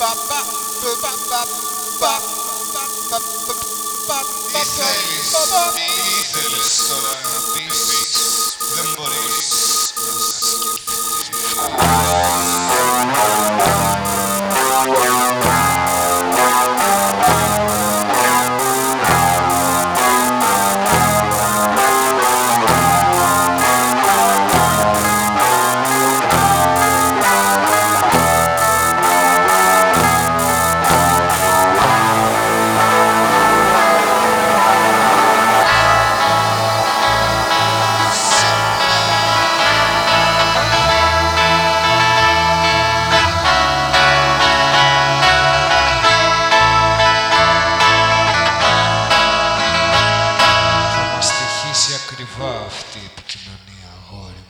These days, easily so unhappy. κρυβά αυτή η επικοινωνία, αγόρι